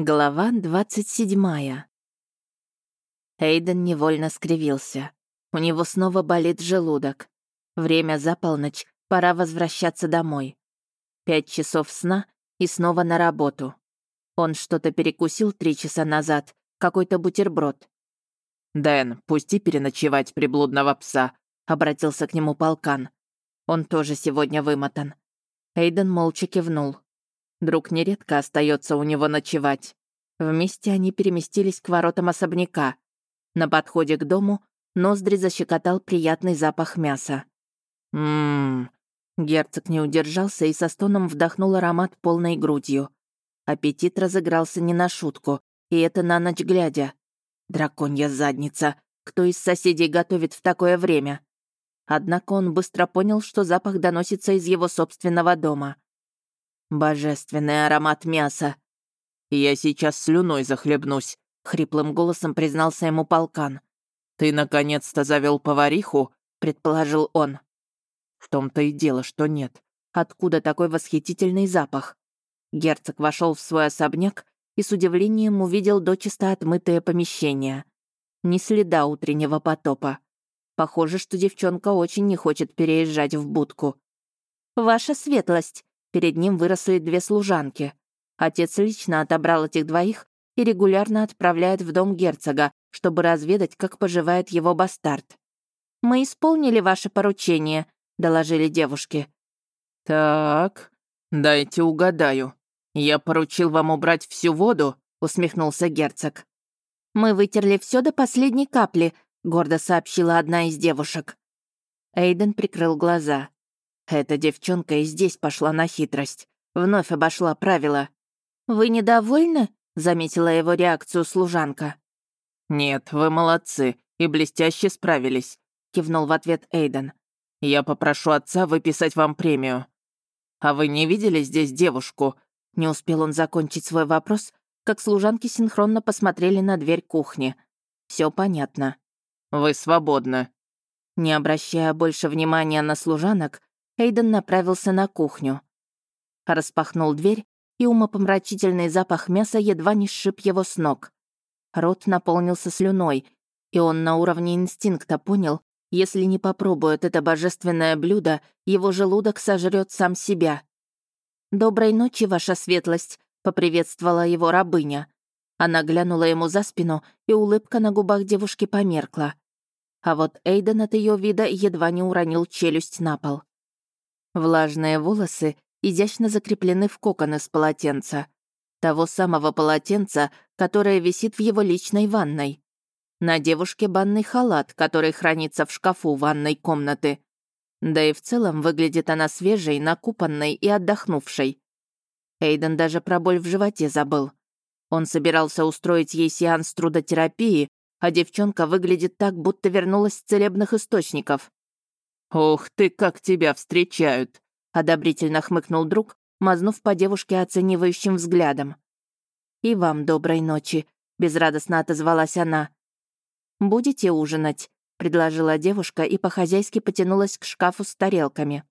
Глава 27. Эйден невольно скривился. У него снова болит желудок. Время за полночь, пора возвращаться домой. Пять часов сна и снова на работу. Он что-то перекусил три часа назад, какой-то бутерброд. «Дэн, пусти переночевать приблудного пса», — обратился к нему полкан. Он тоже сегодня вымотан. Эйден молча кивнул. Друг нередко остается у него ночевать. Вместе они переместились к воротам особняка. На подходе к дому ноздри защекотал приятный запах мяса. «Ммм...» Герцог не удержался и со стоном вдохнул аромат полной грудью. Аппетит разыгрался не на шутку, и это на ночь глядя. Драконья задница. Кто из соседей готовит в такое время? Однако он быстро понял, что запах доносится из его собственного дома. Божественный аромат мяса. «Я сейчас слюной захлебнусь», — хриплым голосом признался ему полкан. «Ты наконец-то завел повариху?» — предположил он. В том-то и дело, что нет. Откуда такой восхитительный запах? Герцог вошел в свой особняк и с удивлением увидел дочисто отмытое помещение. Ни следа утреннего потопа. Похоже, что девчонка очень не хочет переезжать в будку. «Ваша светлость!» Перед ним выросли две служанки. Отец лично отобрал этих двоих и регулярно отправляет в дом герцога, чтобы разведать, как поживает его бастард. «Мы исполнили ваше поручение», — доложили девушки. «Так, дайте угадаю. Я поручил вам убрать всю воду?» — усмехнулся герцог. «Мы вытерли все до последней капли», — гордо сообщила одна из девушек. Эйден прикрыл глаза. Эта девчонка и здесь пошла на хитрость. Вновь обошла правила. «Вы недовольны?» — заметила его реакцию служанка. «Нет, вы молодцы и блестяще справились», — кивнул в ответ Эйден. «Я попрошу отца выписать вам премию». «А вы не видели здесь девушку?» Не успел он закончить свой вопрос, как служанки синхронно посмотрели на дверь кухни. Все понятно. «Вы свободны». Не обращая больше внимания на служанок, Эйден направился на кухню. Распахнул дверь, и умопомрачительный запах мяса едва не сшиб его с ног. Рот наполнился слюной, и он на уровне инстинкта понял, если не попробует это божественное блюдо, его желудок сожрет сам себя. «Доброй ночи, ваша светлость», — поприветствовала его рабыня. Она глянула ему за спину, и улыбка на губах девушки померкла. А вот Эйден от ее вида едва не уронил челюсть на пол. Влажные волосы изящно закреплены в кокон из полотенца. Того самого полотенца, которое висит в его личной ванной. На девушке банный халат, который хранится в шкафу ванной комнаты. Да и в целом выглядит она свежей, накупанной и отдохнувшей. Эйден даже про боль в животе забыл. Он собирался устроить ей сеанс трудотерапии, а девчонка выглядит так, будто вернулась с целебных источников. «Ух ты, как тебя встречают!» — одобрительно хмыкнул друг, мазнув по девушке оценивающим взглядом. «И вам доброй ночи», — безрадостно отозвалась она. «Будете ужинать?» — предложила девушка и по-хозяйски потянулась к шкафу с тарелками.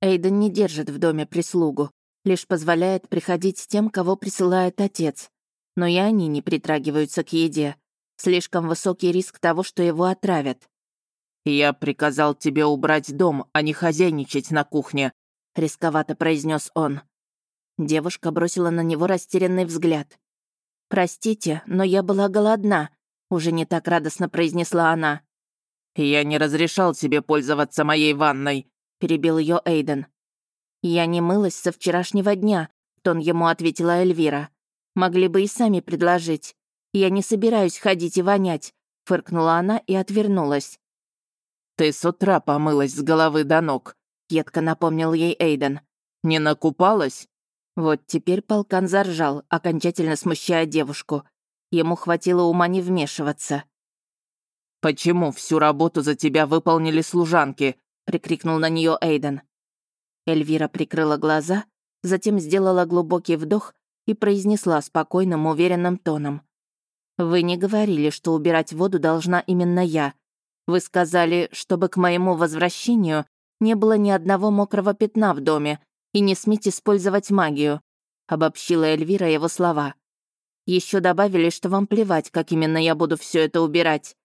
Эйден не держит в доме прислугу, лишь позволяет приходить тем, кого присылает отец. Но и они не притрагиваются к еде. Слишком высокий риск того, что его отравят. «Я приказал тебе убрать дом, а не хозяйничать на кухне», — рисковато произнес он. Девушка бросила на него растерянный взгляд. «Простите, но я была голодна», — уже не так радостно произнесла она. «Я не разрешал тебе пользоваться моей ванной», — перебил ее Эйден. «Я не мылась со вчерашнего дня», — тон ему ответила Эльвира. «Могли бы и сами предложить. Я не собираюсь ходить и вонять», — фыркнула она и отвернулась. «Ты с утра помылась с головы до ног», — едко напомнил ей Эйден. «Не накупалась?» Вот теперь полкан заржал, окончательно смущая девушку. Ему хватило ума не вмешиваться. «Почему всю работу за тебя выполнили служанки?» — прикрикнул на нее Эйден. Эльвира прикрыла глаза, затем сделала глубокий вдох и произнесла спокойным, уверенным тоном. «Вы не говорили, что убирать воду должна именно я. Вы сказали, чтобы к моему возвращению не было ни одного мокрого пятна в доме и не сметь использовать магию», — обобщила Эльвира его слова. Еще добавили, что вам плевать, как именно я буду все это убирать.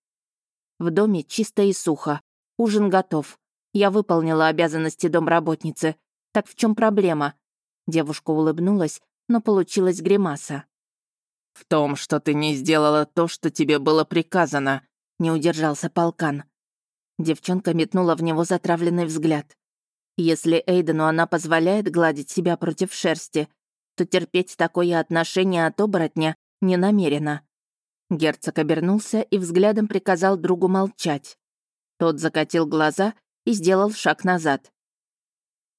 В доме чисто и сухо. Ужин готов. Я выполнила обязанности домработницы. Так в чем проблема? Девушка улыбнулась, но получилась гримаса. «В том, что ты не сделала то, что тебе было приказано», — не удержался полкан. Девчонка метнула в него затравленный взгляд. Если Эйдену она позволяет гладить себя против шерсти, то терпеть такое отношение от оборотня не намерена. Герцог обернулся и взглядом приказал другу молчать. Тот закатил глаза и сделал шаг назад.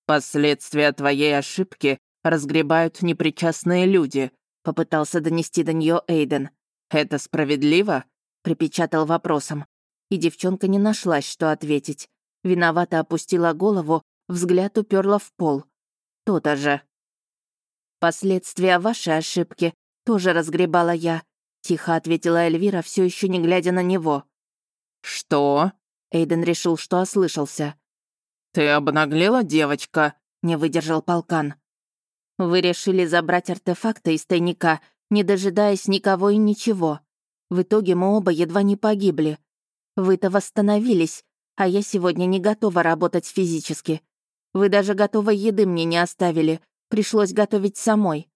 «Последствия твоей ошибки разгребают непричастные люди», попытался донести до нее Эйден. «Это справедливо?» Припечатал вопросом. И девчонка не нашлась, что ответить. Виновато опустила голову, взгляд уперла в пол. То-то же. «Последствия вашей ошибки тоже разгребала я», — тихо ответила Эльвира, все еще не глядя на него. «Что?» — Эйден решил, что ослышался. «Ты обнаглела, девочка?» — не выдержал полкан. «Вы решили забрать артефакты из тайника, не дожидаясь никого и ничего. В итоге мы оба едва не погибли. Вы-то восстановились, а я сегодня не готова работать физически. Вы даже готовой еды мне не оставили, Пришлось готовить самой.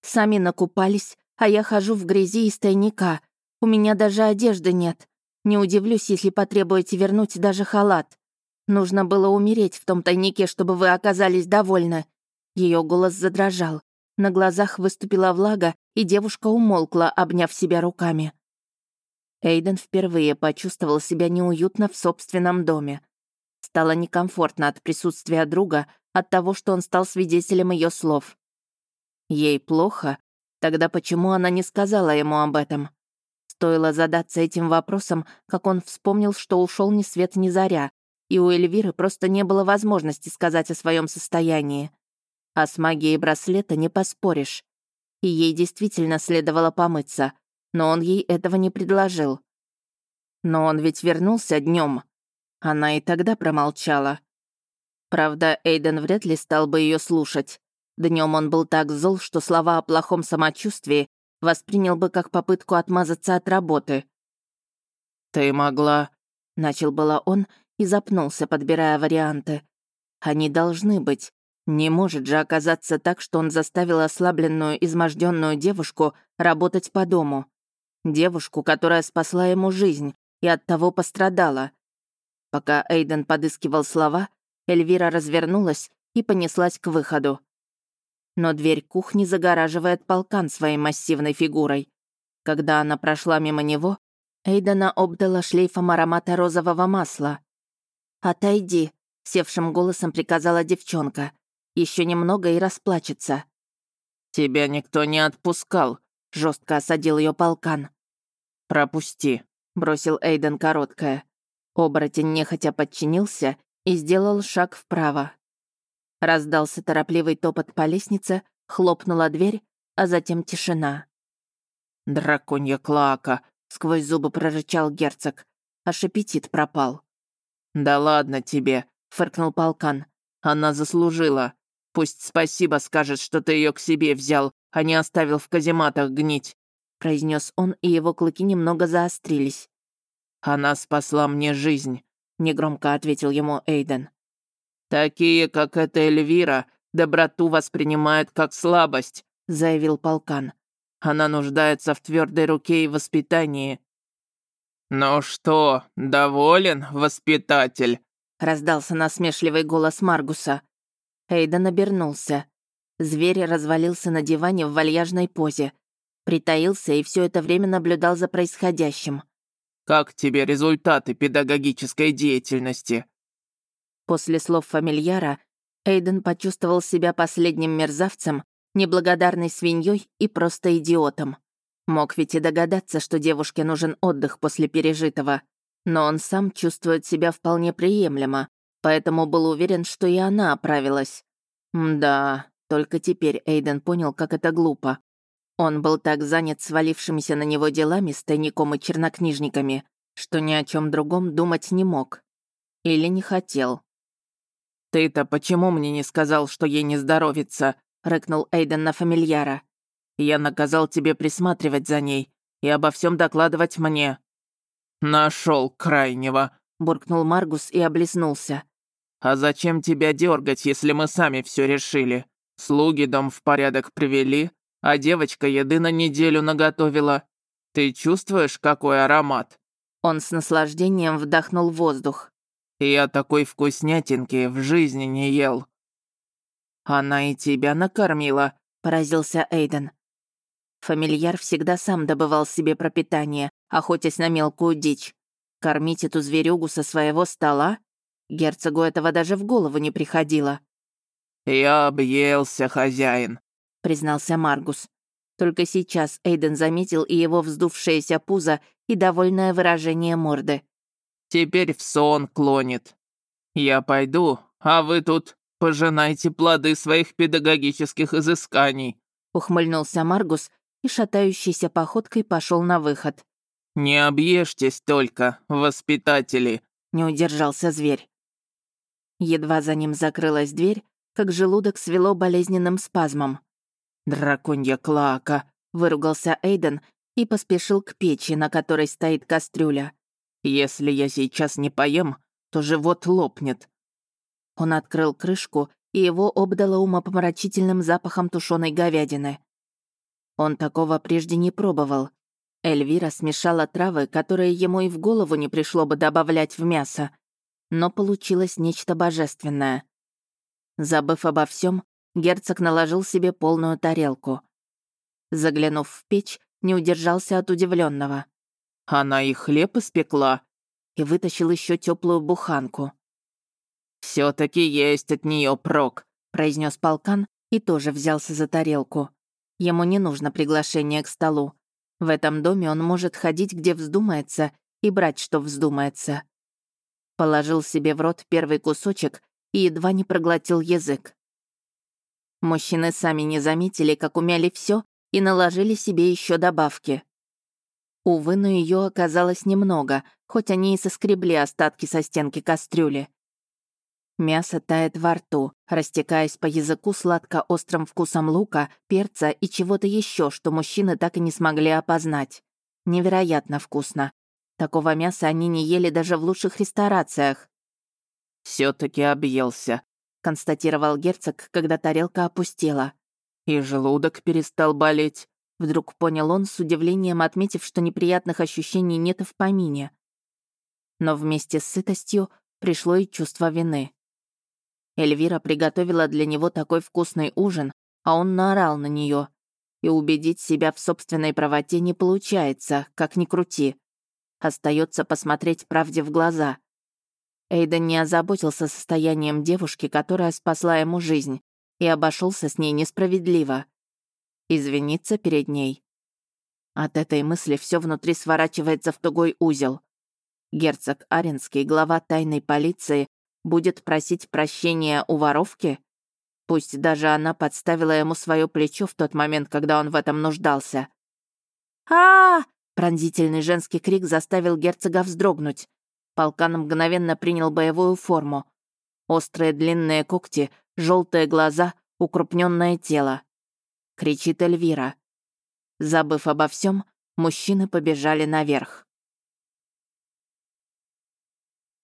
Сами накупались, а я хожу в грязи из тайника. У меня даже одежды нет. Не удивлюсь, если потребуете вернуть даже халат. Нужно было умереть в том тайнике, чтобы вы оказались довольны». Ее голос задрожал. На глазах выступила влага, и девушка умолкла, обняв себя руками. Эйден впервые почувствовал себя неуютно в собственном доме. Стало некомфортно от присутствия друга, от того, что он стал свидетелем ее слов. Ей плохо? Тогда почему она не сказала ему об этом? Стоило задаться этим вопросом, как он вспомнил, что ушел ни свет ни заря, и у Эльвиры просто не было возможности сказать о своем состоянии. А с магией браслета не поспоришь. И ей действительно следовало помыться, но он ей этого не предложил. Но он ведь вернулся днем. Она и тогда промолчала. Правда, Эйден вряд ли стал бы ее слушать. Днем он был так зол, что слова о плохом самочувствии воспринял бы как попытку отмазаться от работы. «Ты могла...» — начал было он и запнулся, подбирая варианты. «Они должны быть. Не может же оказаться так, что он заставил ослабленную, изможденную девушку работать по дому. Девушку, которая спасла ему жизнь и от того пострадала. Пока Эйден подыскивал слова, Эльвира развернулась и понеслась к выходу. Но дверь кухни загораживает полкан своей массивной фигурой. Когда она прошла мимо него, Эйдена обдала шлейфом аромата розового масла. «Отойди», — севшим голосом приказала девчонка. Еще немного и расплачется. «Тебя никто не отпускал», — жестко осадил ее полкан. «Пропусти», — бросил Эйден короткое. Оборотень нехотя подчинился и сделал шаг вправо. Раздался торопливый топот по лестнице, хлопнула дверь, а затем тишина. «Драконья клака!» — сквозь зубы прорычал герцог. Аж аппетит пропал. «Да ладно тебе!» — фыркнул полкан. «Она заслужила. Пусть спасибо скажет, что ты ее к себе взял, а не оставил в казематах гнить», — произнес он, и его клыки немного заострились. «Она спасла мне жизнь. — негромко ответил ему Эйден. «Такие, как эта Эльвира, доброту воспринимают как слабость», — заявил полкан. «Она нуждается в твердой руке и воспитании». «Ну что, доволен, воспитатель?» — раздался насмешливый голос Маргуса. Эйден обернулся. Зверь развалился на диване в вальяжной позе. Притаился и все это время наблюдал за происходящим. Как тебе результаты педагогической деятельности?» После слов фамильяра Эйден почувствовал себя последним мерзавцем, неблагодарной свиньей и просто идиотом. Мог ведь и догадаться, что девушке нужен отдых после пережитого. Но он сам чувствует себя вполне приемлемо, поэтому был уверен, что и она оправилась. Да, только теперь Эйден понял, как это глупо. Он был так занят свалившимися на него делами с тайником и чернокнижниками, что ни о чем другом думать не мог. Или не хотел. «Ты-то почему мне не сказал, что ей не здоровится?» — рыкнул Эйден на фамильяра. Я наказал тебе присматривать за ней и обо всем докладывать мне». Нашел крайнего», — буркнул Маргус и облеснулся. «А зачем тебя дергать, если мы сами все решили? Слуги дом в порядок привели, а девочка еды на неделю наготовила. Ты чувствуешь, какой аромат?» Он с наслаждением вдохнул воздух. «Я такой вкуснятинки в жизни не ел». «Она и тебя накормила», — поразился Эйден. Фамильяр всегда сам добывал себе пропитание, охотясь на мелкую дичь. Кормить эту зверюгу со своего стола? Герцогу этого даже в голову не приходило. «Я объелся, хозяин», — признался Маргус. Только сейчас Эйден заметил и его вздувшееся пузо, и довольное выражение морды. «Теперь в сон клонит. Я пойду, а вы тут пожинайте плоды своих педагогических изысканий», ухмыльнулся Маргус и шатающейся походкой пошел на выход. «Не объешьтесь только, воспитатели», — не удержался зверь. Едва за ним закрылась дверь, как желудок свело болезненным спазмом. «Драконья клака», — выругался Эйден и поспешил к печи, на которой стоит кастрюля. «Если я сейчас не поем, то живот лопнет». Он открыл крышку, и его обдало умопомрачительным запахом тушеной говядины. Он такого прежде не пробовал. Эльвира смешала травы, которые ему и в голову не пришло бы добавлять в мясо. Но получилось нечто божественное. Забыв обо всем, герцог наложил себе полную тарелку. Заглянув в печь, не удержался от удивленного. «Она и хлеб испекла?» И вытащил еще теплую буханку. все таки есть от нее прок», — произнес полкан и тоже взялся за тарелку. Ему не нужно приглашение к столу. В этом доме он может ходить, где вздумается, и брать, что вздумается. Положил себе в рот первый кусочек и едва не проглотил язык. Мужчины сами не заметили, как умяли все и наложили себе еще добавки. Увы, но ее оказалось немного, хоть они и соскребли остатки со стенки кастрюли. Мясо тает во рту, растекаясь по языку сладко-острым вкусом лука, перца и чего-то еще, что мужчины так и не смогли опознать. Невероятно вкусно. Такого мяса они не ели даже в лучших ресторациях. все таки объелся», констатировал герцог, когда тарелка опустела. «И желудок перестал болеть», — вдруг понял он, с удивлением отметив, что неприятных ощущений нет в помине. Но вместе с сытостью пришло и чувство вины. Эльвира приготовила для него такой вкусный ужин, а он наорал на нее. И убедить себя в собственной правоте не получается, как ни крути. Остается посмотреть правде в глаза. Эйден не озаботился состоянием девушки, которая спасла ему жизнь, и обошелся с ней несправедливо. Извиниться перед ней. От этой мысли все внутри сворачивается в тугой узел. Герцог Аренский, глава тайной полиции, будет просить прощения у воровки? Пусть даже она подставила ему свое плечо в тот момент, когда он в этом нуждался. а, -а, -а Пронзительный женский крик заставил герцога вздрогнуть. Полкан мгновенно принял боевую форму. Острые длинные когти, желтые глаза, укрупненное тело. Кричит Эльвира. Забыв обо всем, мужчины побежали наверх.